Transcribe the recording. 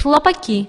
шлапаки.